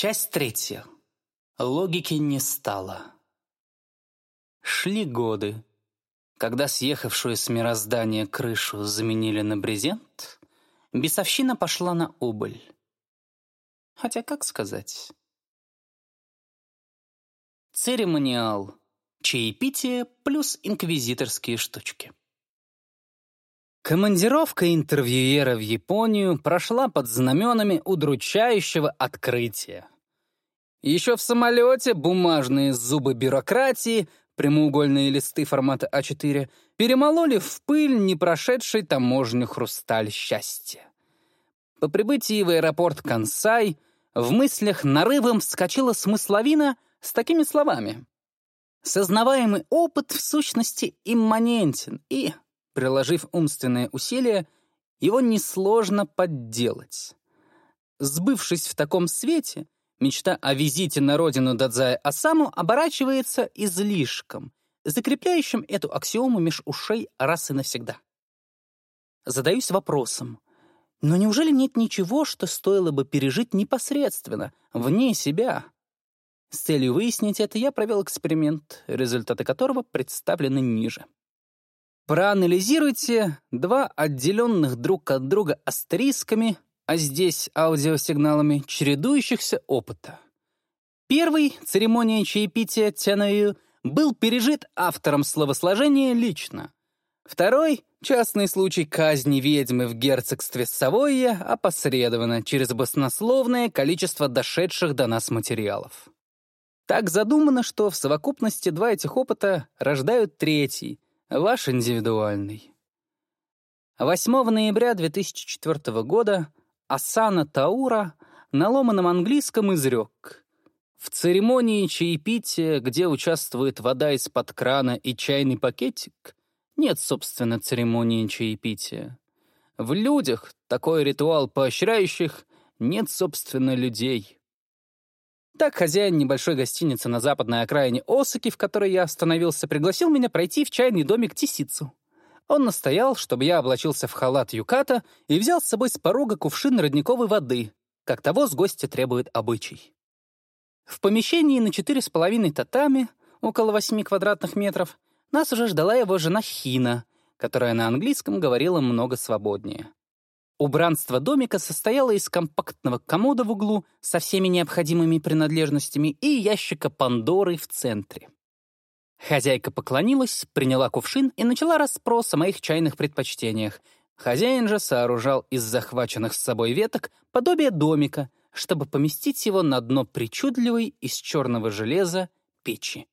Часть третья. Логики не стало. Шли годы. Когда съехавшую с мироздания крышу заменили на брезент, бесовщина пошла на убыль. Хотя как сказать? Церемониал. Чаепитие плюс инквизиторские штучки. Командировка интервьюера в Японию прошла под знаменами удручающего открытия. Еще в самолете бумажные зубы бюрократии, прямоугольные листы формата А4, перемололи в пыль не прошедший таможню хрусталь счастья. По прибытии в аэропорт Кансай в мыслях нарывом вскочила смысловина с такими словами. Сознаваемый опыт в сущности имманентен и, приложив умственные усилия, его несложно подделать. Сбывшись в таком свете, мечта о визите на родину Дадзая Асаму оборачивается излишком, закрепляющим эту аксиому меж ушей раз и навсегда. Задаюсь вопросом, но неужели нет ничего, что стоило бы пережить непосредственно, вне себя? С целью выяснить это я провел эксперимент, результаты которого представлены ниже. Проанализируйте два отделенных друг от друга астерисками, а здесь аудиосигналами, чередующихся опыта. Первый, церемония чаепития Тяною, был пережит автором словосложения лично. Второй, частный случай казни ведьмы в герцогстве Савойя, опосредованно через баснословное количество дошедших до нас материалов. Так задумано, что в совокупности два этих опыта рождают третий — Ваш индивидуальный. 8 ноября 2004 года Асана Таура на ломаном английском изрек. В церемонии чаепития, где участвует вода из-под крана и чайный пакетик, нет, собственно, церемонии чаепития. В людях, такой ритуал поощряющих, нет, собственно, людей. Так хозяин небольшой гостиницы на западной окраине Осаки, в которой я остановился, пригласил меня пройти в чайный домик Тисицу. Он настоял, чтобы я облачился в халат юката и взял с собой с порога кувшин родниковой воды, как того с гостя требует обычай. В помещении на четыре с половиной татами, около восьми квадратных метров, нас уже ждала его жена Хина, которая на английском говорила много свободнее. Убранство домика состояло из компактного комода в углу со всеми необходимыми принадлежностями и ящика Пандоры в центре. Хозяйка поклонилась, приняла кувшин и начала расспрос о моих чайных предпочтениях. Хозяин же сооружал из захваченных с собой веток подобие домика, чтобы поместить его на дно причудливой из черного железа печи.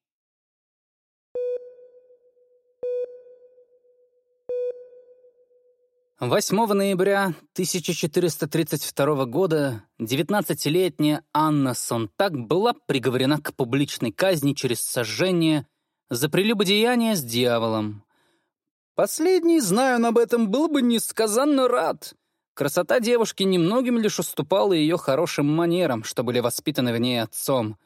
8 ноября 1432 года 19-летняя Анна Сонтак была приговорена к публичной казни через сожжение за прелюбодеяние с дьяволом. Последний, знаю об этом, был бы несказанно рад. Красота девушки немногим лишь уступала ее хорошим манерам, что были воспитаны в ней отцом.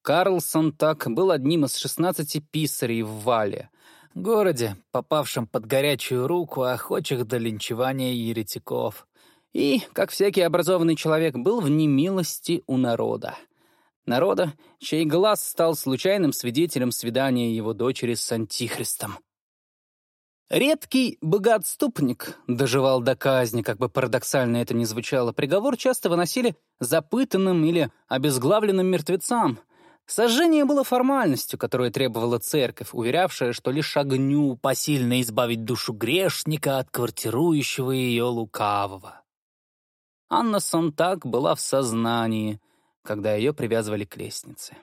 Карл Сонтак был одним из 16 писарей в Вале — городе, попавшем под горячую руку охочих до линчевания еретиков. И, как всякий образованный человек, был в немилости у народа. Народа, чей глаз стал случайным свидетелем свидания его дочери с Антихристом. Редкий богоотступник доживал до казни, как бы парадоксально это ни звучало. Приговор часто выносили запытанным или обезглавленным мертвецам — Сожжение было формальностью, которую требовала церковь, уверявшая, что лишь огню посильно избавить душу грешника от квартирующего ее лукавого. Анна Сонтак была в сознании, когда ее привязывали к лестнице.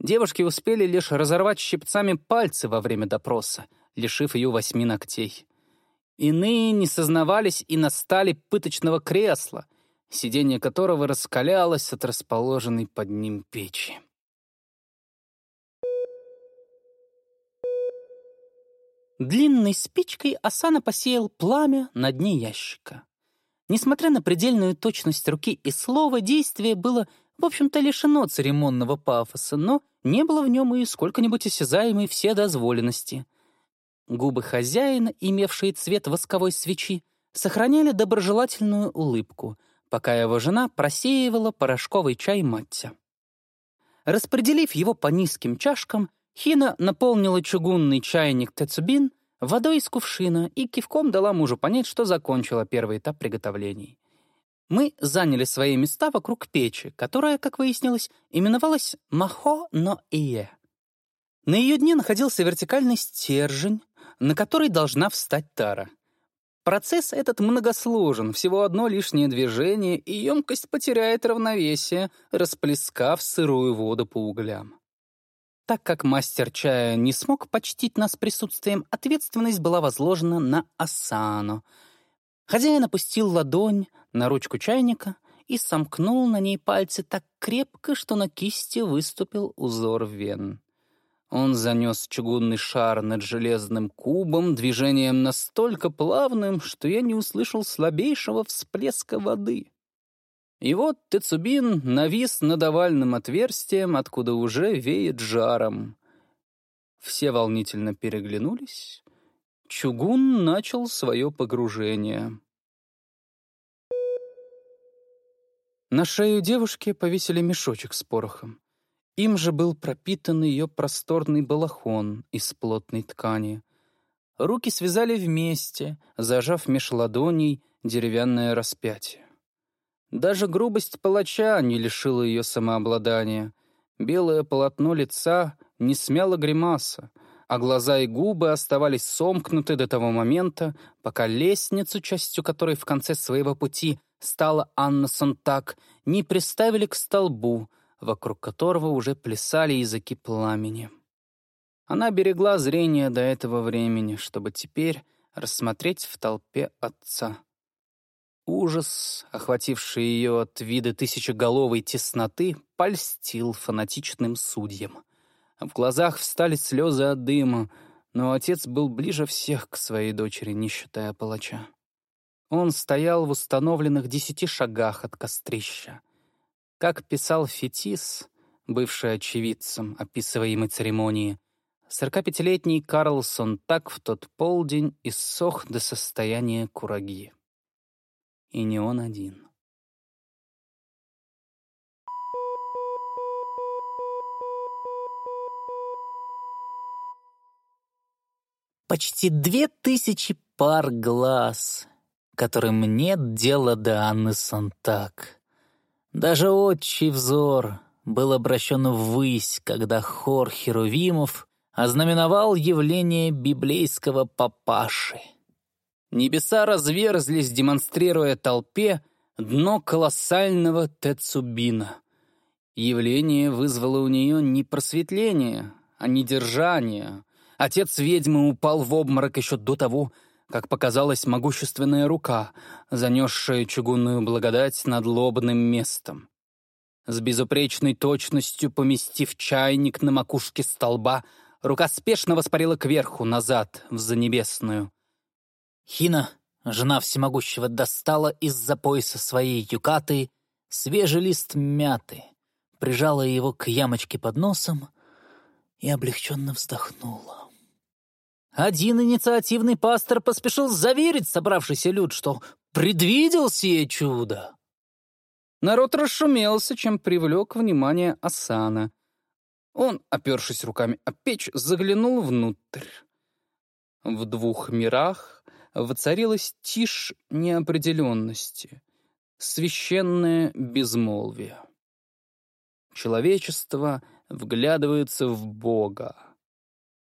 Девушки успели лишь разорвать щипцами пальцы во время допроса, лишив ее восьми ногтей. Иные не сознавались и настали пыточного кресла, сиденье которого раскалялось от расположенной под ним печи. Длинной спичкой Асана посеял пламя на дне ящика. Несмотря на предельную точность руки и слова, действие было, в общем-то, лишено церемонного пафоса, но не было в нем и сколько-нибудь осязаемой вседозволенности. Губы хозяина, имевшие цвет восковой свечи, сохраняли доброжелательную улыбку, пока его жена просеивала порошковый чай маття. Распределив его по низким чашкам, Хина наполнила чугунный чайник Тецубин водой из кувшина и кивком дала мужу понять, что закончила первый этап приготовлений. Мы заняли свои места вокруг печи, которая, как выяснилось, именовалась Махо-но-Ие. На ее дне находился вертикальный стержень, на который должна встать тара. Процесс этот многосложен, всего одно лишнее движение, и емкость потеряет равновесие, расплескав сырую воду по углям. Так как мастер чая не смог почтить нас присутствием, ответственность была возложена на Асану. Хозяин опустил ладонь на ручку чайника и сомкнул на ней пальцы так крепко, что на кисти выступил узор вен. Он занес чугунный шар над железным кубом движением настолько плавным, что я не услышал слабейшего всплеска воды. И вот Тецубин навис над овальным отверстием, откуда уже веет жаром. Все волнительно переглянулись. Чугун начал свое погружение. На шею девушки повесили мешочек с порохом. Им же был пропитан ее просторный балахон из плотной ткани. Руки связали вместе, зажав меж ладоней деревянное распятие. Даже грубость палача не лишила ее самообладания. Белое полотно лица не смяло гримаса, а глаза и губы оставались сомкнуты до того момента, пока лестницу, частью которой в конце своего пути стала Анна Сантак, не приставили к столбу, вокруг которого уже плясали языки пламени. Она берегла зрение до этого времени, чтобы теперь рассмотреть в толпе отца. Ужас, охвативший ее от вида тысячеголовой тесноты, польстил фанатичным судьям. В глазах встали слезы от дыма, но отец был ближе всех к своей дочери, не считая палача. Он стоял в установленных десяти шагах от кострища. Как писал Фетис, бывший очевидцем описываемой церемонии, сорокапятилетний Карлсон так в тот полдень иссох до состояния кураги. И не он один. Почти две тысячи пар глаз, которым нет дела до Анны Сантак. Даже отчий взор был обращен ввысь, когда хор херувимов ознаменовал явление библейского папаши. Небеса разверзлись, демонстрируя толпе дно колоссального Тецубина. Явление вызвало у нее не просветление, а недержание. Отец ведьмы упал в обморок еще до того, как показалась могущественная рука, занесшая чугунную благодать над лобным местом. С безупречной точностью поместив чайник на макушке столба, рука спешно воспарила кверху, назад, в занебесную. Хина, жена всемогущего, достала из-за пояса своей юкаты свежий лист мяты, прижала его к ямочке под носом и облегченно вздохнула. Один инициативный пастор поспешил заверить собравшийся люд, что предвидел сие чудо. Народ расшумелся, чем привлек внимание Асана. Он, опершись руками о печь, заглянул внутрь. В двух мирах воцарилась тишь неопределенности, священное безмолвие. Человечество вглядывается в Бога.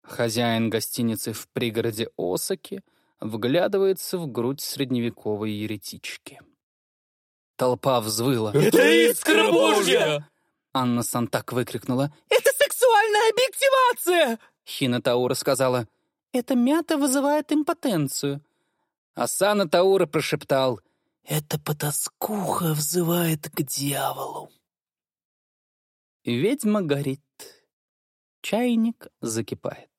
Хозяин гостиницы в пригороде Осаки вглядывается в грудь средневековой еретички. Толпа взвыла. «Это искра Божья!» Анна Сантак выкрикнула. «Это сексуальная объективация!» Хина Таура сказала. «Эта мята вызывает импотенцию». Асана Таура прошептал. «Эта потаскуха взывает к дьяволу». Ведьма горит. Чайник закипает.